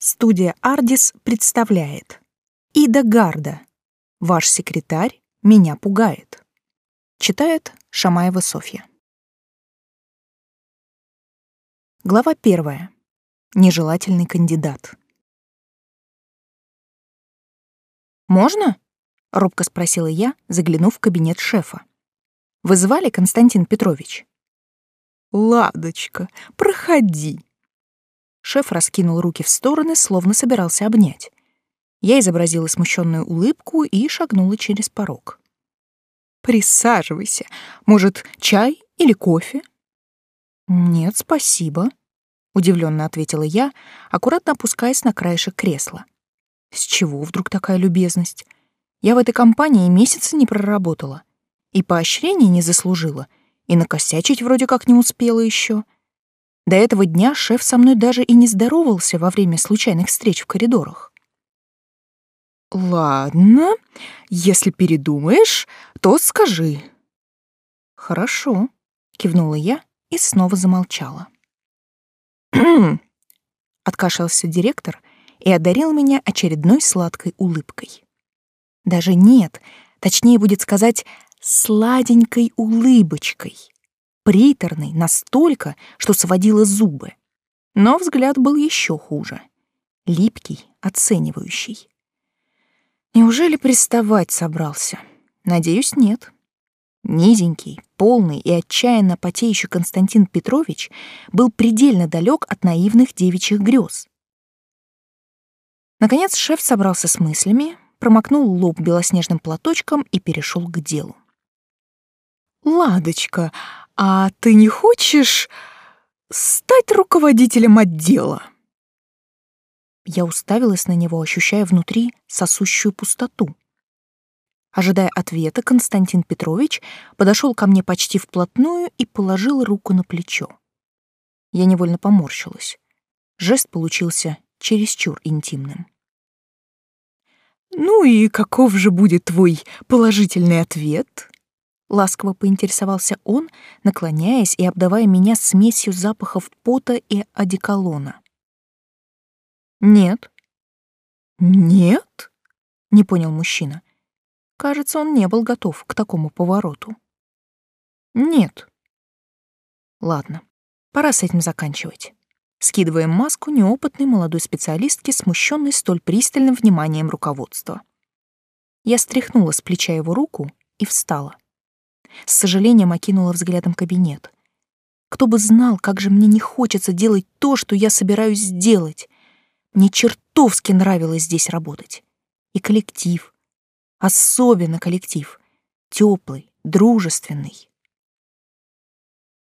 Студия «Ардис» представляет Ида Гарда «Ваш секретарь меня пугает». Читает Шамаева Софья. Глава первая. Нежелательный кандидат. «Можно?» — робко спросила я, заглянув в кабинет шефа. «Вы звали, Константин Петрович?» «Ладочка, проходи», Шеф раскинул руки в стороны, словно собирался обнять. Я изобразила смущенную улыбку и шагнула через порог. «Присаживайся. Может, чай или кофе?» «Нет, спасибо», — удивленно ответила я, аккуратно опускаясь на краешек кресла. «С чего вдруг такая любезность? Я в этой компании месяца не проработала, и поощрения не заслужила, и накосячить вроде как не успела еще. До этого дня шеф со мной даже и не здоровался во время случайных встреч в коридорах. «Ладно, если передумаешь, то скажи». «Хорошо», — кивнула я и снова замолчала. Откашлялся директор и одарил меня очередной сладкой улыбкой. Даже нет, точнее будет сказать, сладенькой улыбочкой приторной настолько, что сводила зубы. Но взгляд был еще хуже. Липкий, оценивающий. Неужели приставать собрался? Надеюсь, нет. Низенький, полный и отчаянно потеющий Константин Петрович был предельно далек от наивных девичьих грез. Наконец шеф собрался с мыслями, промокнул лоб белоснежным платочком и перешел к делу. «Ладочка, а ты не хочешь стать руководителем отдела? Я уставилась на него, ощущая внутри сосущую пустоту. Ожидая ответа, Константин Петрович подошел ко мне почти вплотную и положил руку на плечо. Я невольно поморщилась. Жест получился чересчур интимным. «Ну и каков же будет твой положительный ответ?» Ласково поинтересовался он, наклоняясь и обдавая меня смесью запахов пота и одеколона. «Нет». «Нет?» — не понял мужчина. Кажется, он не был готов к такому повороту. «Нет». Ладно, пора с этим заканчивать. Скидываем маску неопытной молодой специалистки, смущенной столь пристальным вниманием руководства. Я стряхнула с плеча его руку и встала. С сожалением окинула взглядом кабинет. Кто бы знал, как же мне не хочется делать то, что я собираюсь сделать. Мне чертовски нравилось здесь работать. И коллектив. Особенно коллектив. Теплый, дружественный.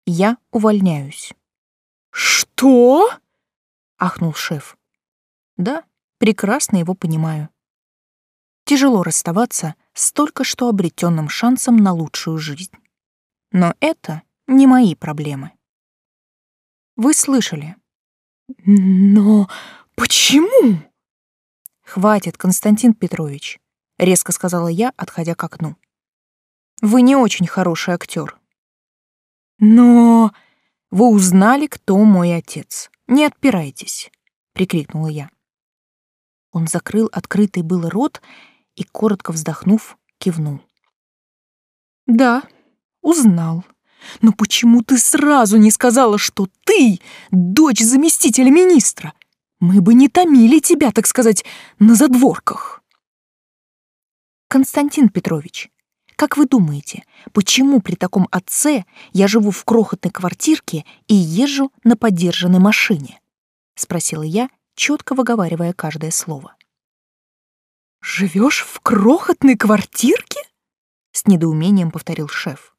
Я увольняюсь. «Что?» — ахнул шеф. Да, прекрасно его понимаю. Тяжело расставаться с только что обретенным шансом на лучшую жизнь. Но это не мои проблемы. Вы слышали. Но почему? Хватит, Константин Петрович, резко сказала я, отходя к окну. Вы не очень хороший актер. Но вы узнали, кто мой отец. Не отпирайтесь, прикрикнула я. Он закрыл открытый был рот и, коротко вздохнув, кивнул. «Да, узнал. Но почему ты сразу не сказала, что ты дочь заместителя министра? Мы бы не томили тебя, так сказать, на задворках». «Константин Петрович, как вы думаете, почему при таком отце я живу в крохотной квартирке и езжу на подержанной машине?» — спросила я, четко выговаривая каждое слово. Живешь в крохотной квартирке? С недоумением повторил шеф.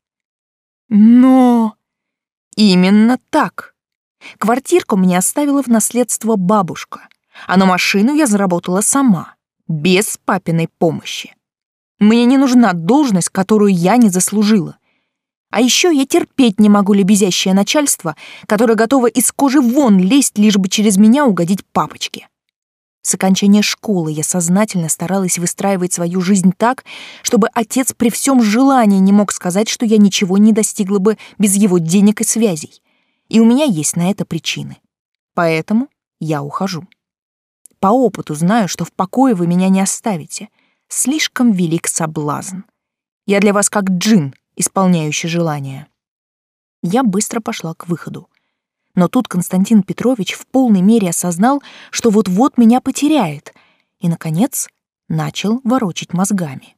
Но... Именно так. Квартирку мне оставила в наследство бабушка, а на машину я заработала сама, без папиной помощи. Мне не нужна должность, которую я не заслужила. А еще я терпеть не могу лебезящее начальство, которое готово из кожи вон лезть, лишь бы через меня угодить папочке. С окончания школы я сознательно старалась выстраивать свою жизнь так, чтобы отец при всем желании не мог сказать, что я ничего не достигла бы без его денег и связей. И у меня есть на это причины. Поэтому я ухожу. По опыту знаю, что в покое вы меня не оставите. Слишком велик соблазн. Я для вас как джин, исполняющий желания. Я быстро пошла к выходу. Но тут Константин Петрович в полной мере осознал, что вот-вот меня потеряет, и, наконец, начал ворочить мозгами.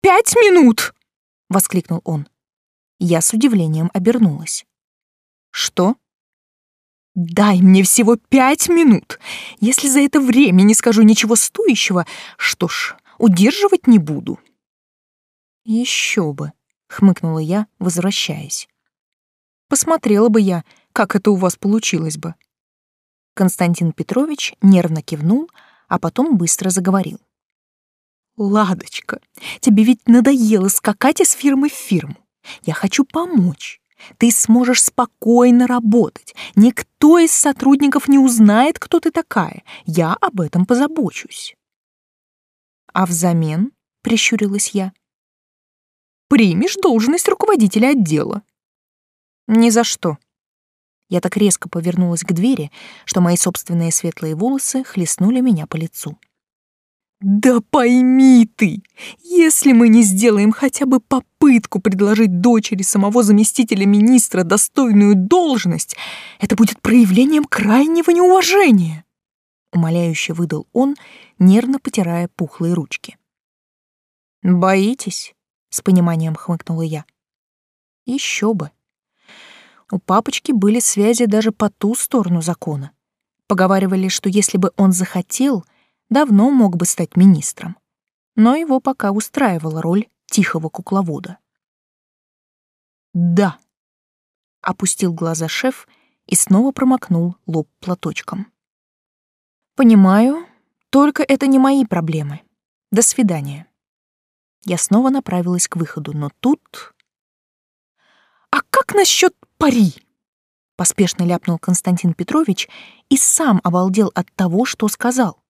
«Пять минут!» — воскликнул он. Я с удивлением обернулась. «Что?» «Дай мне всего пять минут. Если за это время не скажу ничего стоящего, что ж, удерживать не буду». «Еще бы», — хмыкнула я, возвращаясь. «Посмотрела бы я, как это у вас получилось бы». Константин Петрович нервно кивнул, а потом быстро заговорил. «Ладочка, тебе ведь надоело скакать из фирмы в фирму. Я хочу помочь. Ты сможешь спокойно работать. Никто из сотрудников не узнает, кто ты такая. Я об этом позабочусь. А взамен, прищурилась я, примешь должность руководителя отдела. Ни за что. Я так резко повернулась к двери, что мои собственные светлые волосы хлестнули меня по лицу. Да пойми ты, если мы не сделаем хотя бы попытку предложить дочери самого заместителя министра достойную должность, это будет проявлением крайнего неуважения. Умоляюще выдал он, нервно потирая пухлые ручки. «Боитесь?» — с пониманием хмыкнула я. Еще бы. У папочки были связи даже по ту сторону закона. Поговаривали, что если бы он захотел, давно мог бы стать министром, но его пока устраивала роль тихого кукловода. «Да», — опустил глаза шеф и снова промокнул лоб платочком. «Понимаю, только это не мои проблемы. До свидания». Я снова направилась к выходу, но тут... «А как насчет пари?» — поспешно ляпнул Константин Петрович и сам обалдел от того, что сказал.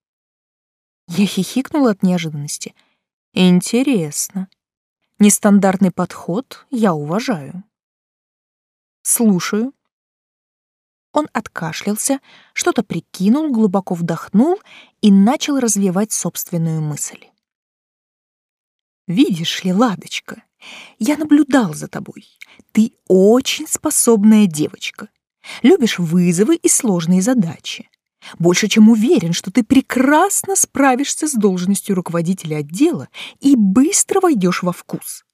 Я хихикнула от неожиданности. Интересно. Нестандартный подход я уважаю. Слушаю. Он откашлялся, что-то прикинул, глубоко вдохнул и начал развивать собственную мысль. «Видишь ли, Ладочка, я наблюдал за тобой. Ты очень способная девочка. Любишь вызовы и сложные задачи. Больше чем уверен, что ты прекрасно справишься с должностью руководителя отдела и быстро войдешь во вкус.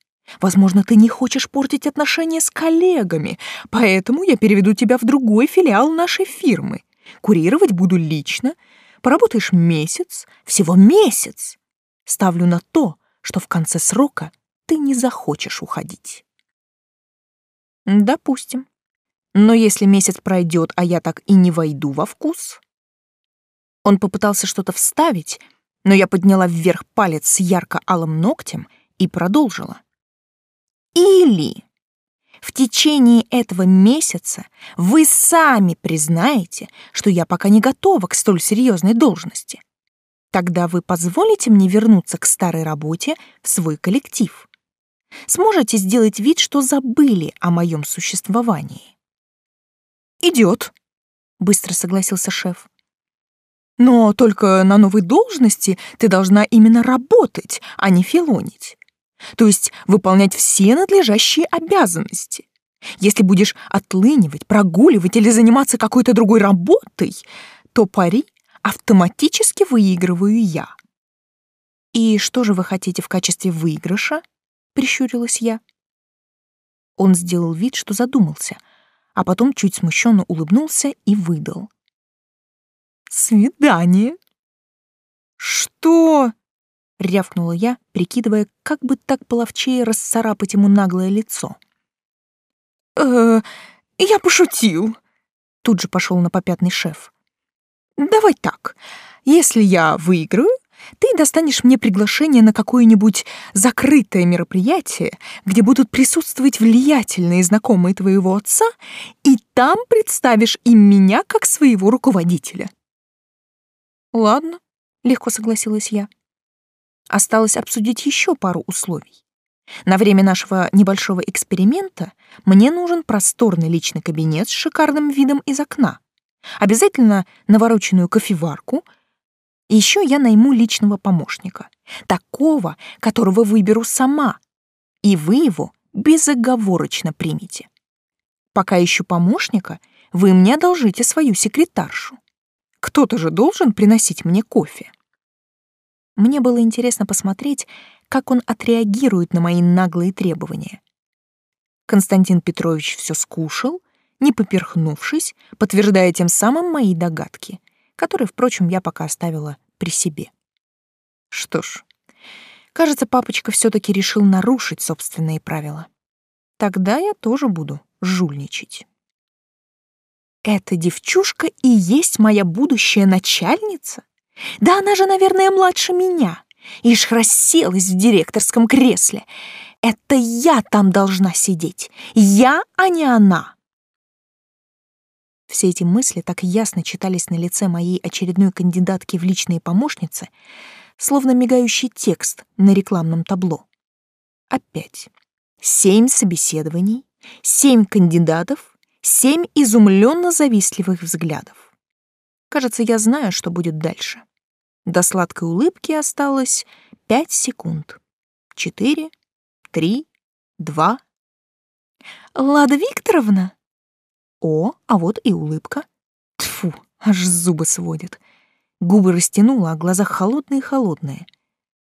Возможно, ты не хочешь портить отношения с коллегами, поэтому я переведу тебя в другой филиал нашей фирмы. Курировать буду лично. Поработаешь месяц, всего месяц. Ставлю на то, что в конце срока ты не захочешь уходить. Допустим. Но если месяц пройдет, а я так и не войду во вкус, он попытался что-то вставить, но я подняла вверх палец с ярко-алым ногтем и продолжила. Или в течение этого месяца вы сами признаете, что я пока не готова к столь серьезной должности. Тогда вы позволите мне вернуться к старой работе в свой коллектив. Сможете сделать вид, что забыли о моем существовании. Идет, быстро согласился шеф. Но только на новой должности ты должна именно работать, а не филонить. То есть выполнять все надлежащие обязанности. Если будешь отлынивать, прогуливать или заниматься какой-то другой работой, то пари автоматически выигрываю я. «И что же вы хотите в качестве выигрыша?» — прищурилась я. Он сделал вид, что задумался, а потом чуть смущенно улыбнулся и выдал. Свидание. Что? рявкнула я, прикидывая, как бы так половчее расцарапать ему наглое лицо. Э, я пошутил. Тут же пошел на попятный шеф. Давай так. Если я выиграю, ты достанешь мне приглашение на какое-нибудь закрытое мероприятие, где будут присутствовать влиятельные знакомые твоего отца, и там представишь им меня как своего руководителя. Ладно, легко согласилась я. Осталось обсудить еще пару условий. На время нашего небольшого эксперимента мне нужен просторный личный кабинет с шикарным видом из окна. обязательно навороченную кофеварку. Еще я найму личного помощника, такого, которого выберу сама, и вы его безоговорочно примете. Пока ищу помощника, вы мне одолжите свою секретаршу. Кто-то же должен приносить мне кофе. Мне было интересно посмотреть, как он отреагирует на мои наглые требования. Константин Петрович все скушал, не поперхнувшись, подтверждая тем самым мои догадки, которые, впрочем, я пока оставила при себе. Что ж, кажется, папочка все таки решил нарушить собственные правила. Тогда я тоже буду жульничать. Эта девчушка и есть моя будущая начальница? Да она же, наверное, младше меня. Ишь расселась в директорском кресле. Это я там должна сидеть. Я, а не она. Все эти мысли так ясно читались на лице моей очередной кандидатки в личные помощницы, словно мигающий текст на рекламном табло. Опять. Семь собеседований, семь кандидатов, семь изумленно завистливых взглядов. Кажется, я знаю, что будет дальше. До сладкой улыбки осталось пять секунд. Четыре, три, два. «Лада Викторовна?» О, а вот и улыбка. Тфу, аж зубы сводит. Губы растянула, а глаза холодные-холодные.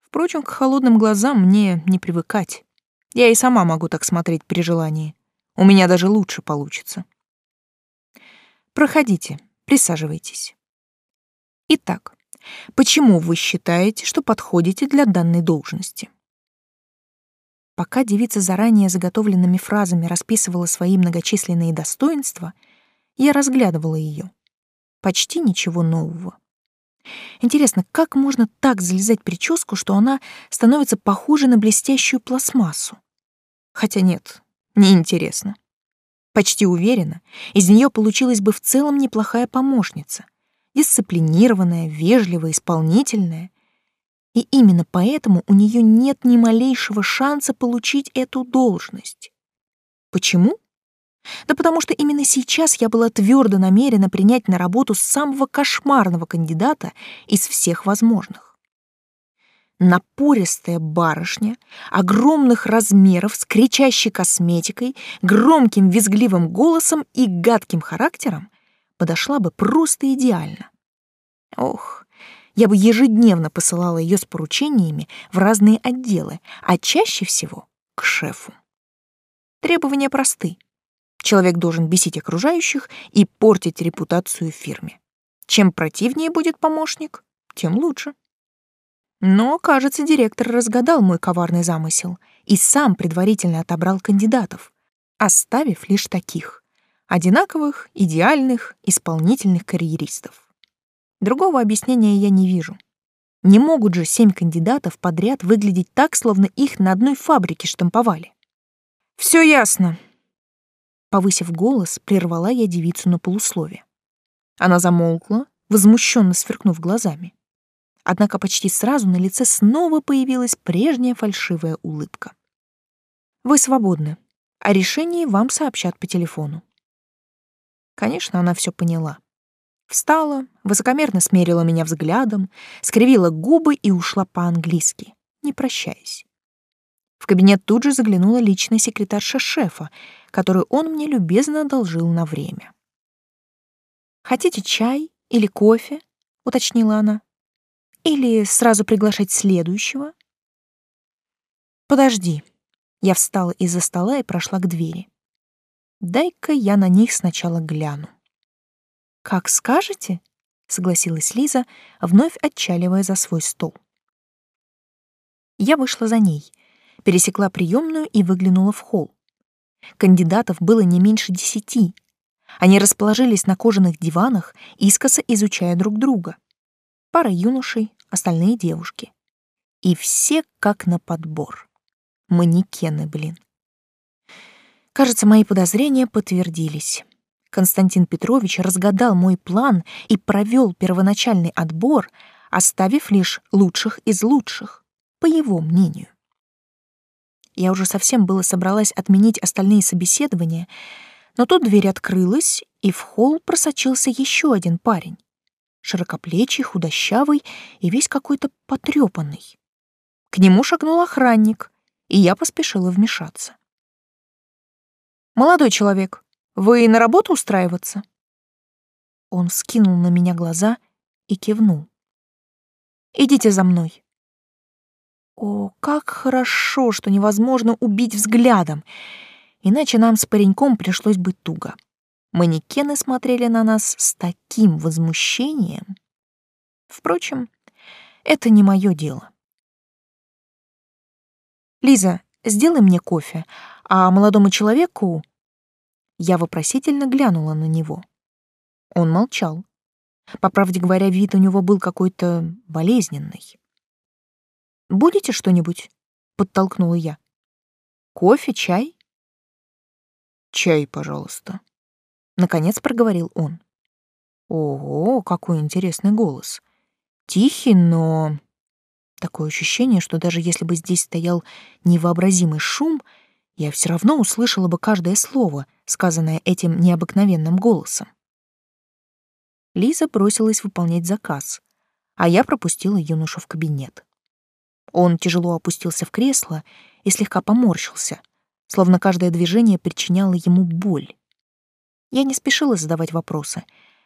Впрочем, к холодным глазам мне не привыкать. Я и сама могу так смотреть при желании. У меня даже лучше получится. Проходите, присаживайтесь. Итак, почему вы считаете, что подходите для данной должности? Пока девица заранее заготовленными фразами расписывала свои многочисленные достоинства, я разглядывала ее. Почти ничего нового. Интересно, как можно так залезать прическу, что она становится похожа на блестящую пластмассу? Хотя нет, неинтересно. Почти уверена, из нее получилась бы в целом неплохая помощница. Дисциплинированная, вежливая, исполнительная. И именно поэтому у нее нет ни малейшего шанса получить эту должность. Почему? Да потому что именно сейчас я была твердо намерена принять на работу самого кошмарного кандидата из всех возможных напористая барышня, огромных размеров, с кричащей косметикой, громким визгливым голосом и гадким характером, подошла бы просто идеально. Ох, я бы ежедневно посылала ее с поручениями в разные отделы, а чаще всего к шефу. Требования просты. Человек должен бесить окружающих и портить репутацию фирме. Чем противнее будет помощник, тем лучше. Но, кажется, директор разгадал мой коварный замысел и сам предварительно отобрал кандидатов, оставив лишь таких — одинаковых, идеальных, исполнительных карьеристов. Другого объяснения я не вижу. Не могут же семь кандидатов подряд выглядеть так, словно их на одной фабрике штамповали. Все ясно. Повысив голос, прервала я девицу на полуслове. Она замолкла, возмущенно сверкнув глазами. Однако почти сразу на лице снова появилась прежняя фальшивая улыбка. «Вы свободны. О решении вам сообщат по телефону». Конечно, она все поняла. Встала, высокомерно смерила меня взглядом, скривила губы и ушла по-английски, не прощаясь. В кабинет тут же заглянула личная секретарша шефа, которую он мне любезно одолжил на время. «Хотите чай или кофе?» — уточнила она. Или сразу приглашать следующего? Подожди. Я встала из-за стола и прошла к двери. Дай-ка я на них сначала гляну. Как скажете, согласилась Лиза, вновь отчаливая за свой стол. Я вышла за ней, пересекла приемную и выглянула в холл. Кандидатов было не меньше десяти. Они расположились на кожаных диванах, искоса изучая друг друга пара юношей, остальные девушки. И все как на подбор. Манекены, блин. Кажется, мои подозрения подтвердились. Константин Петрович разгадал мой план и провел первоначальный отбор, оставив лишь лучших из лучших, по его мнению. Я уже совсем было собралась отменить остальные собеседования, но тут дверь открылась, и в холл просочился еще один парень. Широкоплечий, худощавый и весь какой-то потрепанный. К нему шагнул охранник, и я поспешила вмешаться. «Молодой человек, вы на работу устраиваться?» Он скинул на меня глаза и кивнул. «Идите за мной». О, как хорошо, что невозможно убить взглядом, иначе нам с пареньком пришлось бы туго. Манекены смотрели на нас с таким возмущением. Впрочем, это не мое дело. «Лиза, сделай мне кофе, а молодому человеку...» Я вопросительно глянула на него. Он молчал. По правде говоря, вид у него был какой-то болезненный. «Будете что-нибудь?» — подтолкнула я. «Кофе, чай?» «Чай, пожалуйста», — наконец проговорил он. Ого, какой интересный голос. Тихий, но Такое ощущение, что даже если бы здесь стоял невообразимый шум, я все равно услышала бы каждое слово, сказанное этим необыкновенным голосом. Лиза бросилась выполнять заказ, а я пропустила юношу в кабинет. Он тяжело опустился в кресло и слегка поморщился, словно каждое движение причиняло ему боль. Я не спешила задавать вопросы,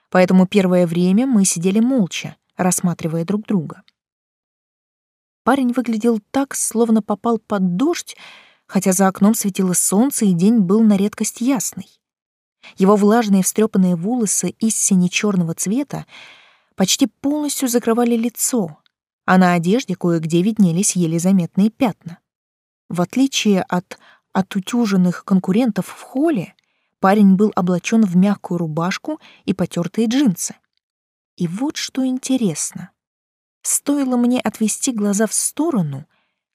поэтому первое время мы сидели молча, рассматривая друг друга. Парень выглядел так, словно попал под дождь, хотя за окном светило солнце и день был на редкость ясный. Его влажные встрепанные волосы из сине-черного цвета почти полностью закрывали лицо, а на одежде кое-где виднелись еле заметные пятна. В отличие от отутюженных конкурентов в холле, парень был облачен в мягкую рубашку и потертые джинсы. И вот что интересно. Стоило мне отвести глаза в сторону,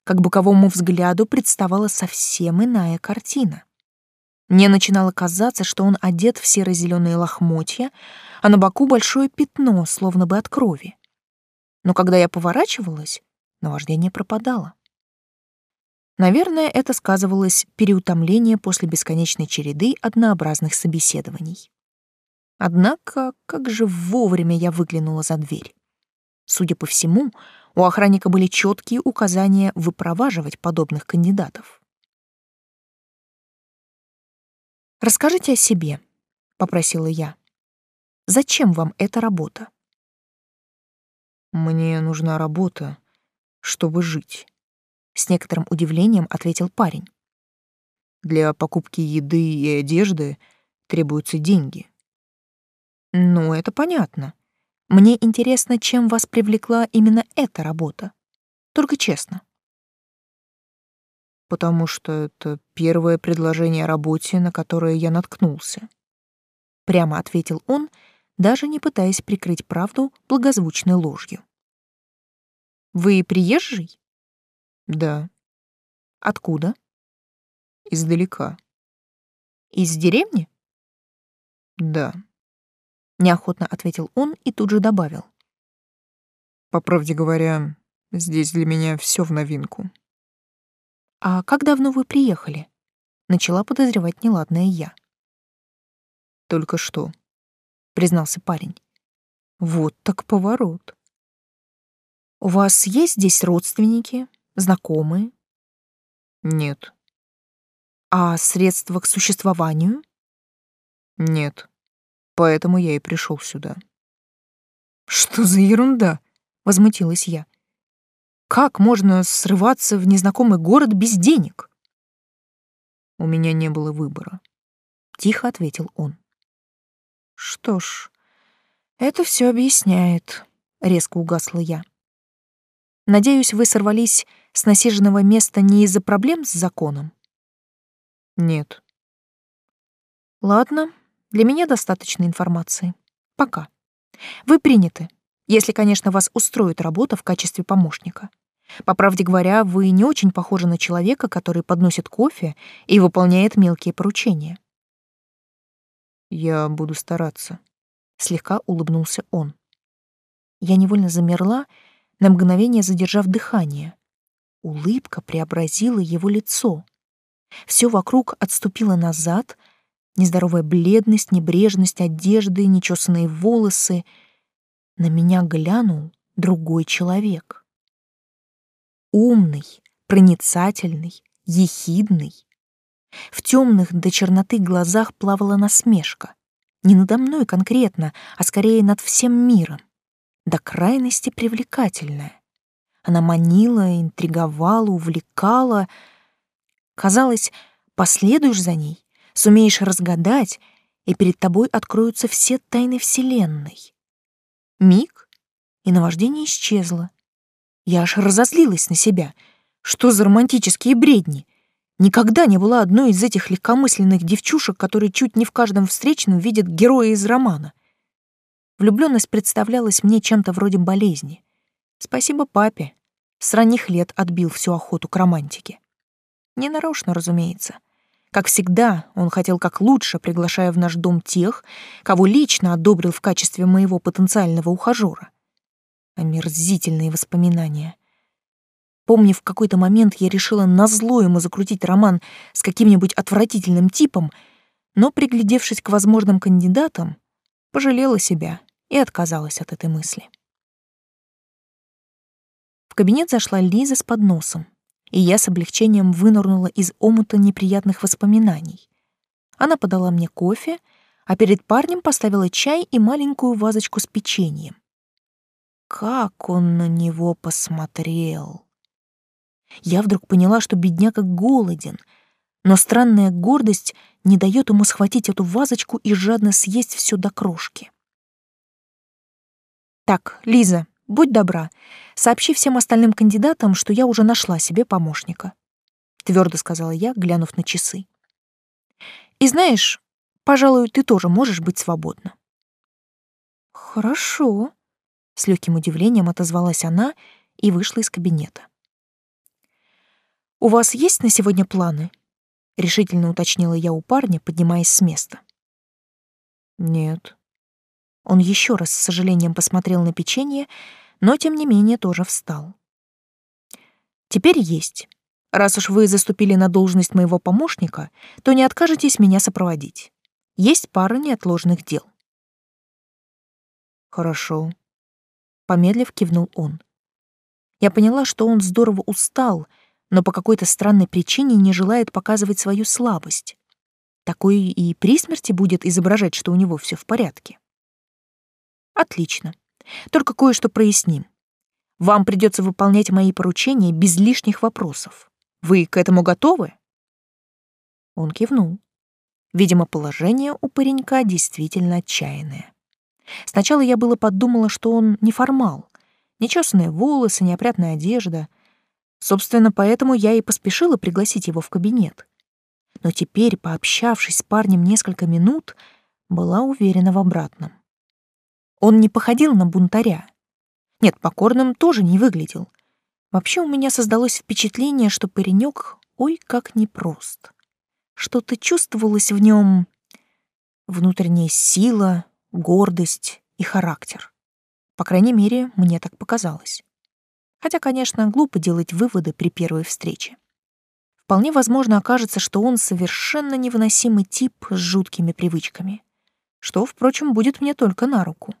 как боковому взгляду представала совсем иная картина. Мне начинало казаться, что он одет в серо-зеленые лохмотья, а на боку большое пятно, словно бы от крови. Но когда я поворачивалась, наваждение пропадало. Наверное, это сказывалось переутомление после бесконечной череды однообразных собеседований. Однако, как же вовремя я выглянула за дверь. Судя по всему, у охранника были четкие указания выпроваживать подобных кандидатов. «Расскажите о себе», — попросила я. «Зачем вам эта работа?» «Мне нужна работа, чтобы жить», — с некоторым удивлением ответил парень. «Для покупки еды и одежды требуются деньги». «Ну, это понятно», мне интересно, чем вас привлекла именно эта работа. Только честно. Потому что это первое предложение о работе, на которое я наткнулся. Прямо ответил он, даже не пытаясь прикрыть правду благозвучной ложью. Вы приезжий? Да. Откуда? Издалека. Из деревни? Да неохотно ответил он и тут же добавил. По правде говоря, здесь для меня все в новинку. А как давно вы приехали? Начала подозревать неладное я. Только что, признался парень. Вот так поворот. У вас есть здесь родственники, знакомые? Нет. А средства к существованию? Нет. Поэтому я и пришел сюда. Что за ерунда? возмутилась я. Как можно срываться в незнакомый город без денег? У меня не было выбора, тихо ответил он. Что ж, это все объясняет, резко угасла я. Надеюсь, вы сорвались с насиженного места не из-за проблем с законом? Нет. Ладно, для меня достаточно информации. Пока. Вы приняты, если, конечно, вас устроит работа в качестве помощника. По правде говоря, вы не очень похожи на человека, который подносит кофе и выполняет мелкие поручения. Я буду стараться, слегка улыбнулся он. Я невольно замерла, на мгновение задержав дыхание. Улыбка преобразила его лицо. Все вокруг отступило назад, Нездоровая бледность, небрежность одежды, нечесанные волосы. На меня глянул другой человек. Умный, проницательный, ехидный. В темных до черноты глазах плавала насмешка. Не надо мной конкретно, а скорее над всем миром. До крайности привлекательная. Она манила, интриговала, увлекала. Казалось, последуешь за ней, сумеешь разгадать, и перед тобой откроются все тайны Вселенной. Миг, и наваждение исчезло. Я аж разозлилась на себя. Что за романтические бредни? Никогда не была одной из этих легкомысленных девчушек, которые чуть не в каждом встречном видят героя из романа. Влюблённость представлялась мне чем-то вроде болезни. Спасибо папе. С ранних лет отбил всю охоту к романтике. Ненарочно, разумеется. Как всегда, он хотел как лучше, приглашая в наш дом тех, кого лично одобрил в качестве моего потенциального ухажёра. Омерзительные воспоминания. Помню, в какой-то момент я решила назло ему закрутить роман с каким-нибудь отвратительным типом, но, приглядевшись к возможным кандидатам, пожалела себя и отказалась от этой мысли. В кабинет зашла Лиза с подносом, и я с облегчением вынырнула из омута неприятных воспоминаний. Она подала мне кофе, а перед парнем поставила чай и маленькую вазочку с печеньем. Как он на него посмотрел! Я вдруг поняла, что бедняга голоден, но странная гордость не дает ему схватить эту вазочку и жадно съесть все до крошки. «Так, Лиза, будь добра, сообщи всем остальным кандидатам, что я уже нашла себе помощника», — твердо сказала я, глянув на часы. «И знаешь, пожалуй, ты тоже можешь быть свободна». «Хорошо», — с легким удивлением отозвалась она и вышла из кабинета. «У вас есть на сегодня планы?» — решительно уточнила я у парня, поднимаясь с места. «Нет». Он еще раз с сожалением посмотрел на печенье, но, тем не менее, тоже встал. «Теперь есть. Раз уж вы заступили на должность моего помощника, то не откажетесь меня сопроводить. Есть пара неотложных дел». «Хорошо», — помедлив кивнул он. Я поняла, что он здорово устал — но по какой-то странной причине не желает показывать свою слабость. Такой и при смерти будет изображать, что у него все в порядке. Отлично. Только кое-что проясним. Вам придется выполнять мои поручения без лишних вопросов. Вы к этому готовы? Он кивнул. Видимо, положение у паренька действительно отчаянное. Сначала я было подумала, что он неформал. Нечесанные волосы, неопрятная одежда — Собственно, поэтому я и поспешила пригласить его в кабинет. Но теперь, пообщавшись с парнем несколько минут, была уверена в обратном. Он не походил на бунтаря. Нет, покорным тоже не выглядел. Вообще у меня создалось впечатление, что паренек ой как непрост. Что-то чувствовалось в нем внутренняя сила, гордость и характер. По крайней мере, мне так показалось. Хотя, конечно, глупо делать выводы при первой встрече. Вполне возможно окажется, что он совершенно невыносимый тип с жуткими привычками, что, впрочем, будет мне только на руку.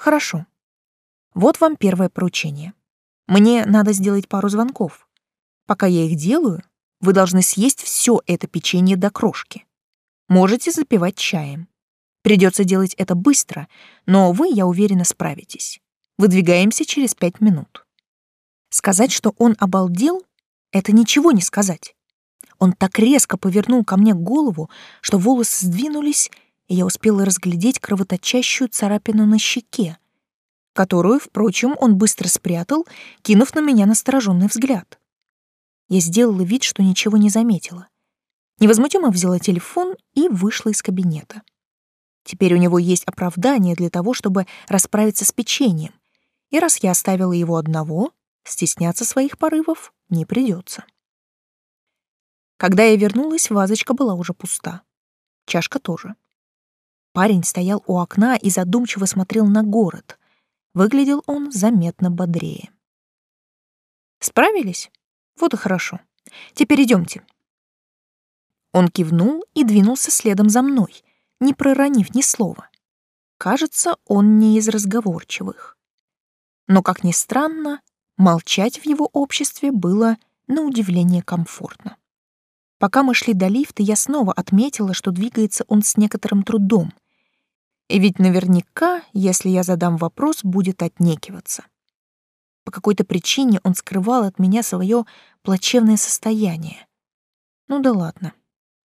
Хорошо. Вот вам первое поручение. Мне надо сделать пару звонков. Пока я их делаю, вы должны съесть все это печенье до крошки. Можете запивать чаем. Придется делать это быстро, но вы, я уверена, справитесь. Выдвигаемся через пять минут. Сказать, что он обалдел, это ничего не сказать. Он так резко повернул ко мне голову, что волосы сдвинулись, и я успела разглядеть кровоточащую царапину на щеке, которую, впрочем, он быстро спрятал, кинув на меня настороженный взгляд. Я сделала вид, что ничего не заметила. Невозмутимо взяла телефон и вышла из кабинета. Теперь у него есть оправдание для того, чтобы расправиться с печеньем, и раз я оставила его одного, стесняться своих порывов не придется. Когда я вернулась, вазочка была уже пуста. Чашка тоже. Парень стоял у окна и задумчиво смотрел на город. Выглядел он заметно бодрее. Справились? Вот и хорошо. Теперь идемте. Он кивнул и двинулся следом за мной, не проронив ни слова. Кажется, он не из разговорчивых. Но, как ни странно, молчать в его обществе было на удивление комфортно. Пока мы шли до лифта, я снова отметила, что двигается он с некоторым трудом. И ведь наверняка, если я задам вопрос, будет отнекиваться. По какой-то причине он скрывал от меня свое плачевное состояние. Ну да ладно,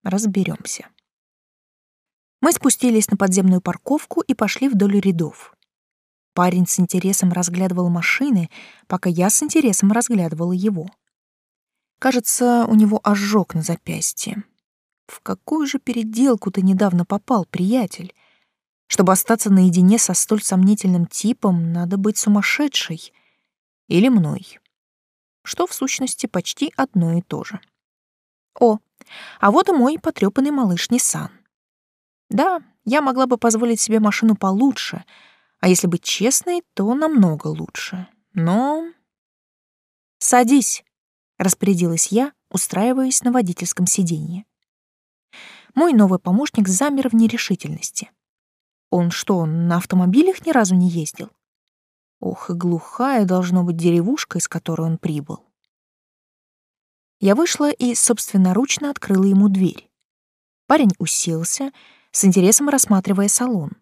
разберемся. Мы спустились на подземную парковку и пошли вдоль рядов. Парень с интересом разглядывал машины, пока я с интересом разглядывала его. Кажется, у него ожог на запястье. В какую же переделку ты недавно попал, приятель? Чтобы остаться наедине со столь сомнительным типом, надо быть сумасшедшей. Или мной. Что, в сущности, почти одно и то же. О, а вот и мой потрёпанный малыш Ниссан. Да, я могла бы позволить себе машину получше, а если быть честной, то намного лучше. Но... «Садись», — распорядилась я, устраиваясь на водительском сиденье. Мой новый помощник замер в нерешительности. Он что, на автомобилях ни разу не ездил? Ох, и глухая должно быть деревушка, из которой он прибыл. Я вышла и собственноручно открыла ему дверь. Парень уселся, с интересом рассматривая салон.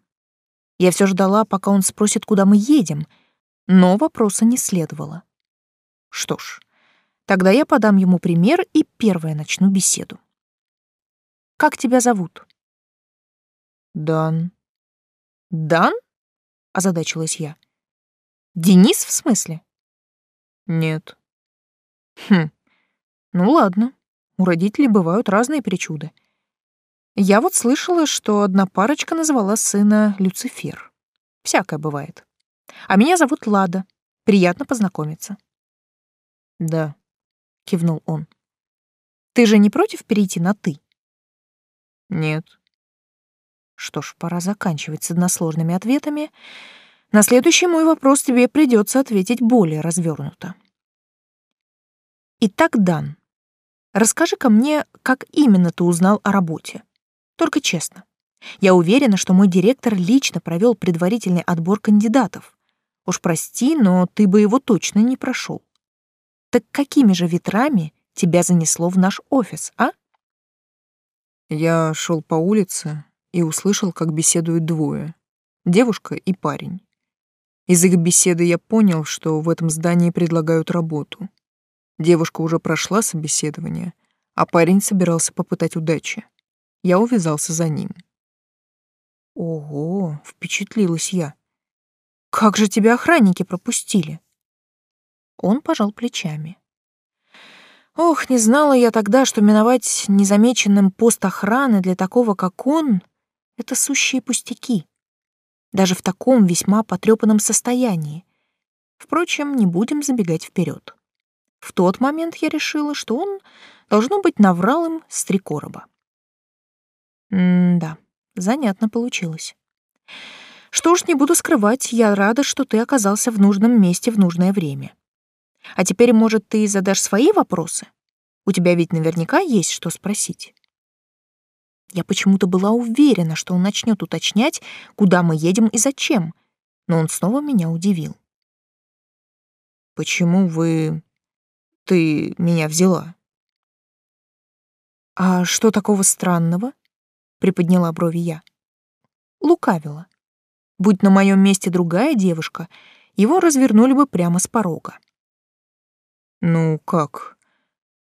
Я все ждала, пока он спросит, куда мы едем, но вопроса не следовало. Что ж, тогда я подам ему пример и первая начну беседу. «Как тебя зовут?» «Дан». «Дан?» — озадачилась я. «Денис, в смысле?» «Нет». «Хм, ну ладно, у родителей бывают разные причуды. Я вот слышала, что одна парочка назвала сына Люцифер. Всякое бывает. А меня зовут Лада. Приятно познакомиться. Да, кивнул он. Ты же не против перейти на ты? Нет. Что ж, пора заканчивать с односложными ответами. На следующий мой вопрос тебе придется ответить более развернуто. Итак, Дан, расскажи-ка мне, как именно ты узнал о работе? Только честно. Я уверена, что мой директор лично провел предварительный отбор кандидатов. Уж прости, но ты бы его точно не прошел. Так какими же ветрами тебя занесло в наш офис, а? Я шел по улице и услышал, как беседуют двое — девушка и парень. Из их беседы я понял, что в этом здании предлагают работу. Девушка уже прошла собеседование, а парень собирался попытать удачи. Я увязался за ним. Ого, впечатлилась я. Как же тебя охранники пропустили? Он пожал плечами. Ох, не знала я тогда, что миновать незамеченным пост охраны для такого, как он, это сущие пустяки. Даже в таком весьма потрепанном состоянии. Впрочем, не будем забегать вперед. В тот момент я решила, что он, должно быть, наврал им с три короба. М-да, занятно получилось. Что ж, не буду скрывать, я рада, что ты оказался в нужном месте в нужное время. А теперь, может, ты задашь свои вопросы? У тебя ведь наверняка есть что спросить. Я почему-то была уверена, что он начнет уточнять, куда мы едем и зачем, но он снова меня удивил. «Почему вы... ты меня взяла?» «А что такого странного?» приподняла брови я. Лукавила. Будь на моем месте другая девушка, его развернули бы прямо с порога. Ну как?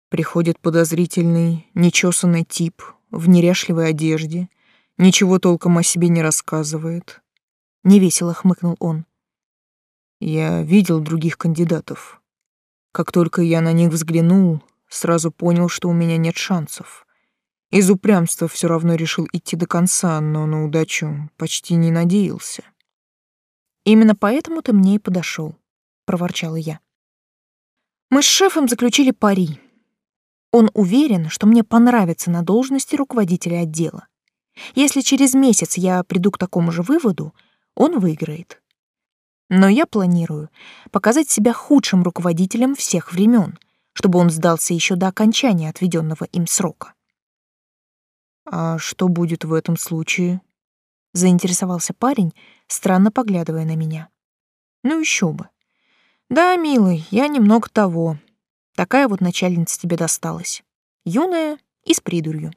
Приходит подозрительный, нечесанный тип в неряшливой одежде, ничего толком о себе не рассказывает. Невесело хмыкнул он. Я видел других кандидатов. Как только я на них взглянул, сразу понял, что у меня нет шансов. Из упрямства все равно решил идти до конца, но на удачу почти не надеялся. «Именно поэтому ты мне и подошел, проворчала я. «Мы с шефом заключили пари. Он уверен, что мне понравится на должности руководителя отдела. Если через месяц я приду к такому же выводу, он выиграет. Но я планирую показать себя худшим руководителем всех времен, чтобы он сдался еще до окончания отведенного им срока. А что будет в этом случае? Заинтересовался парень, странно поглядывая на меня. Ну еще бы. Да, милый, я немного того. Такая вот начальница тебе досталась. Юная и с придурью.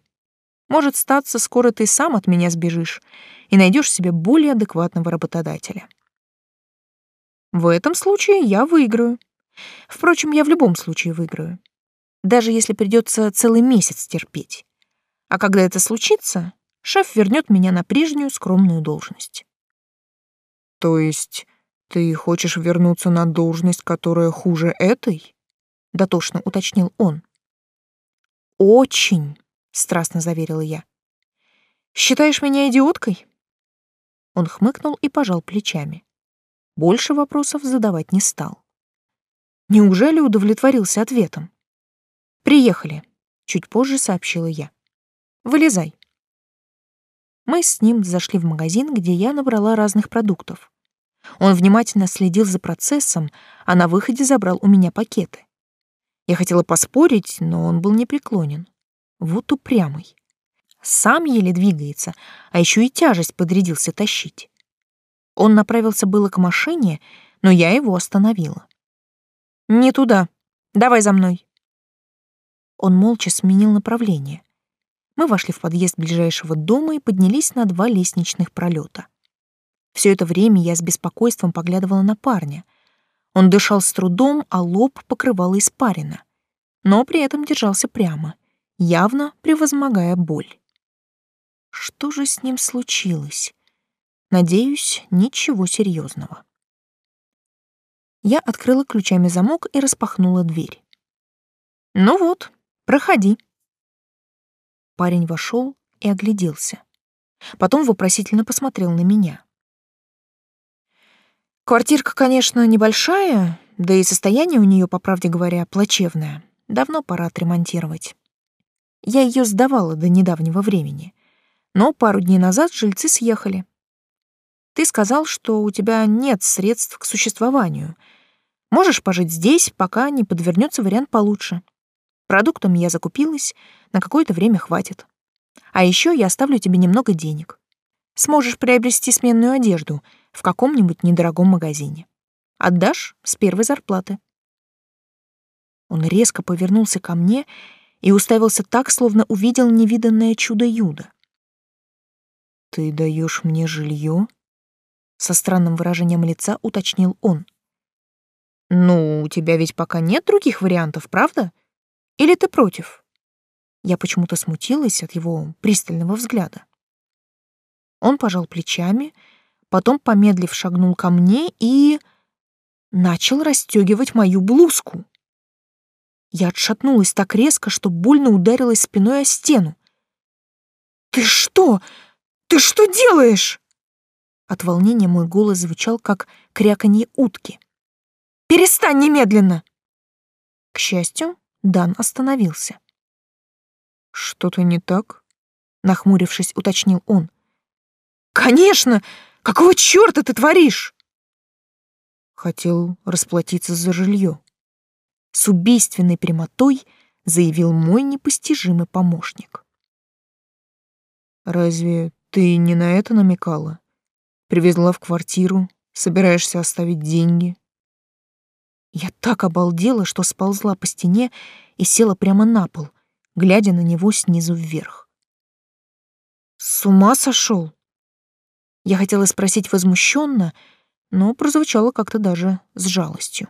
Может статься, скоро ты сам от меня сбежишь и найдешь себе более адекватного работодателя. В этом случае я выиграю. Впрочем, я в любом случае выиграю. Даже если придется целый месяц терпеть. А когда это случится, шеф вернет меня на прежнюю скромную должность. То есть ты хочешь вернуться на должность, которая хуже этой? Дотошно уточнил он. Очень, страстно заверила я. Считаешь меня идиоткой? Он хмыкнул и пожал плечами. Больше вопросов задавать не стал. Неужели удовлетворился ответом? Приехали, чуть позже сообщила я. Вылезай. Мы с ним зашли в магазин, где я набрала разных продуктов. Он внимательно следил за процессом, а на выходе забрал у меня пакеты. Я хотела поспорить, но он был непреклонен. Вот упрямый. Сам еле двигается, а еще и тяжесть подрядился тащить. Он направился было к машине, но я его остановила. «Не туда. Давай за мной». Он молча сменил направление. Мы вошли в подъезд ближайшего дома и поднялись на два лестничных пролета. Все это время я с беспокойством поглядывала на парня. Он дышал с трудом, а лоб покрывал испарина, но при этом держался прямо, явно превозмогая боль. Что же с ним случилось? Надеюсь, ничего серьезного. Я открыла ключами замок и распахнула дверь. «Ну вот, проходи», Парень вошел и огляделся. Потом вопросительно посмотрел на меня. Квартирка, конечно, небольшая, да и состояние у нее, по правде говоря, плачевное. Давно пора отремонтировать. Я ее сдавала до недавнего времени, но пару дней назад жильцы съехали. Ты сказал, что у тебя нет средств к существованию. Можешь пожить здесь, пока не подвернется вариант получше. Продуктами я закупилась, на какое-то время хватит. А еще я оставлю тебе немного денег. Сможешь приобрести сменную одежду в каком-нибудь недорогом магазине. Отдашь с первой зарплаты. Он резко повернулся ко мне и уставился так, словно увидел невиданное чудо-юдо. «Ты даешь мне жилье?» Со странным выражением лица уточнил он. «Ну, у тебя ведь пока нет других вариантов, правда?» Или ты против?» Я почему-то смутилась от его пристального взгляда. Он пожал плечами, потом, помедлив, шагнул ко мне и... начал расстегивать мою блузку. Я отшатнулась так резко, что больно ударилась спиной о стену. «Ты что? Ты что делаешь?» От волнения мой голос звучал, как кряканье утки. «Перестань немедленно!» К счастью, Дан остановился. «Что-то не так?» — нахмурившись, уточнил он. «Конечно! Какого чёрта ты творишь?» Хотел расплатиться за жилье. С убийственной прямотой заявил мой непостижимый помощник. «Разве ты не на это намекала? Привезла в квартиру, собираешься оставить деньги?» Я так обалдела, что сползла по стене и села прямо на пол, глядя на него снизу вверх. С ума сошел? Я хотела спросить возмущенно, но прозвучало как-то даже с жалостью.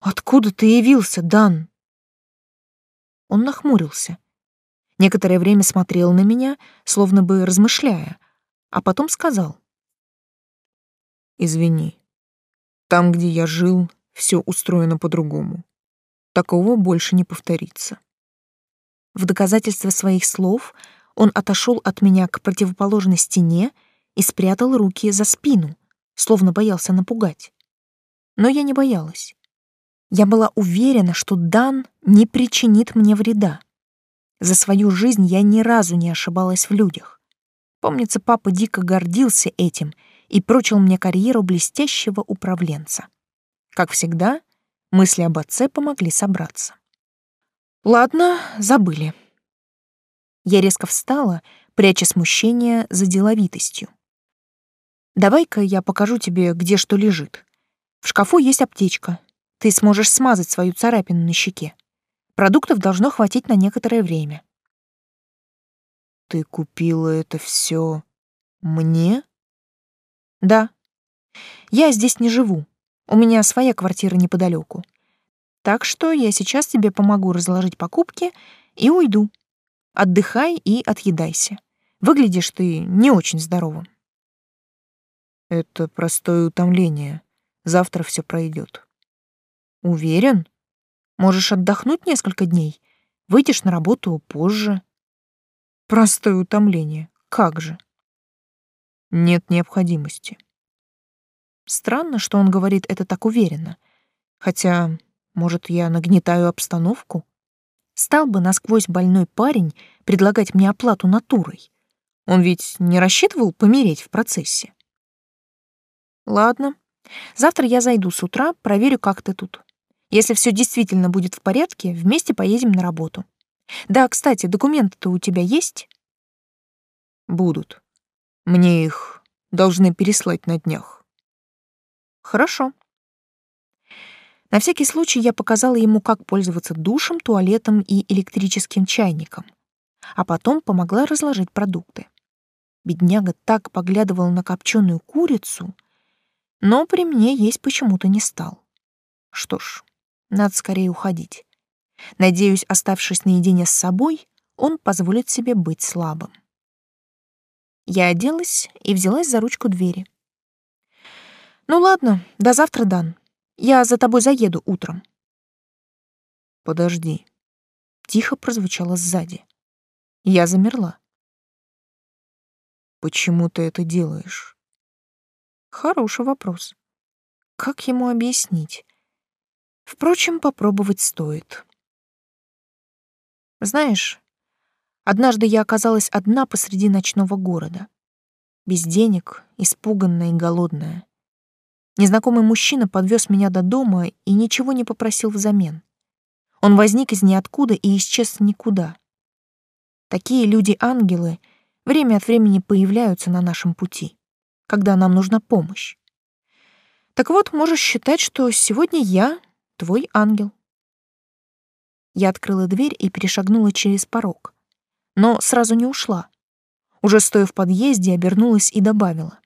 Откуда ты явился, Дан? Он нахмурился. Некоторое время смотрел на меня, словно бы размышляя, а потом сказал: "Извини. Там, где я жил, все устроено по-другому. Такого больше не повторится. В доказательство своих слов он отошел от меня к противоположной стене и спрятал руки за спину, словно боялся напугать. Но я не боялась. Я была уверена, что Дан не причинит мне вреда. За свою жизнь я ни разу не ошибалась в людях. Помнится, папа дико гордился этим и прочил мне карьеру блестящего управленца. Как всегда, мысли об отце помогли собраться. Ладно, забыли. Я резко встала, пряча смущение за деловитостью. «Давай-ка я покажу тебе, где что лежит. В шкафу есть аптечка. Ты сможешь смазать свою царапину на щеке. Продуктов должно хватить на некоторое время». «Ты купила это все мне?» «Да. Я здесь не живу. У меня своя квартира неподалеку. Так что я сейчас тебе помогу разложить покупки и уйду. Отдыхай и отъедайся. Выглядишь ты не очень здоровым. Это простое утомление. Завтра все пройдет. Уверен? Можешь отдохнуть несколько дней. Выйдешь на работу позже. Простое утомление. Как же? Нет необходимости. Странно, что он говорит это так уверенно. Хотя может, я нагнетаю обстановку? Стал бы насквозь больной парень предлагать мне оплату натурой. Он ведь не рассчитывал помереть в процессе. Ладно, завтра я зайду с утра, проверю, как ты тут. Если все действительно будет в порядке, вместе поедем на работу. Да, кстати, документы-то у тебя есть? Будут. Мне их должны переслать на днях. Хорошо. На всякий случай я показала ему, как пользоваться душем, туалетом и электрическим чайником, а потом помогла разложить продукты. Бедняга так поглядывал на копченую курицу, но при мне есть почему-то не стал. Что ж, надо скорее уходить. Надеюсь, оставшись наедине с собой, он позволит себе быть слабым. Я оделась и взялась за ручку двери. «Ну ладно, до завтра, Дан. Я за тобой заеду утром. Подожди. Тихо прозвучало сзади. Я замерла. Почему ты это делаешь? Хороший вопрос. Как ему объяснить? Впрочем, попробовать стоит. Знаешь, однажды я оказалась одна посреди ночного города. Без денег, испуганная и голодная. Незнакомый мужчина подвез меня до дома и ничего не попросил взамен. Он возник из ниоткуда и исчез никуда. Такие люди-ангелы время от времени появляются на нашем пути, когда нам нужна помощь. Так вот, можешь считать, что сегодня я твой ангел. Я открыла дверь и перешагнула через порог, но сразу не ушла. Уже стоя в подъезде, обернулась и добавила.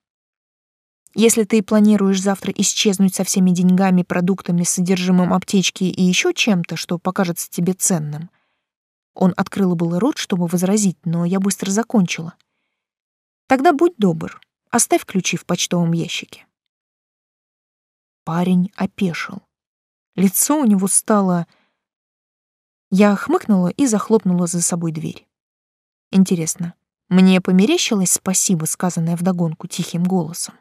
Если ты планируешь завтра исчезнуть со всеми деньгами, продуктами, содержимым аптечки и еще чем-то, что покажется тебе ценным. Он открыл было рот, чтобы возразить, но я быстро закончила. Тогда будь добр, оставь ключи в почтовом ящике. Парень опешил. Лицо у него стало... Я хмыкнула и захлопнула за собой дверь. Интересно, мне померещилось спасибо, сказанное вдогонку тихим голосом?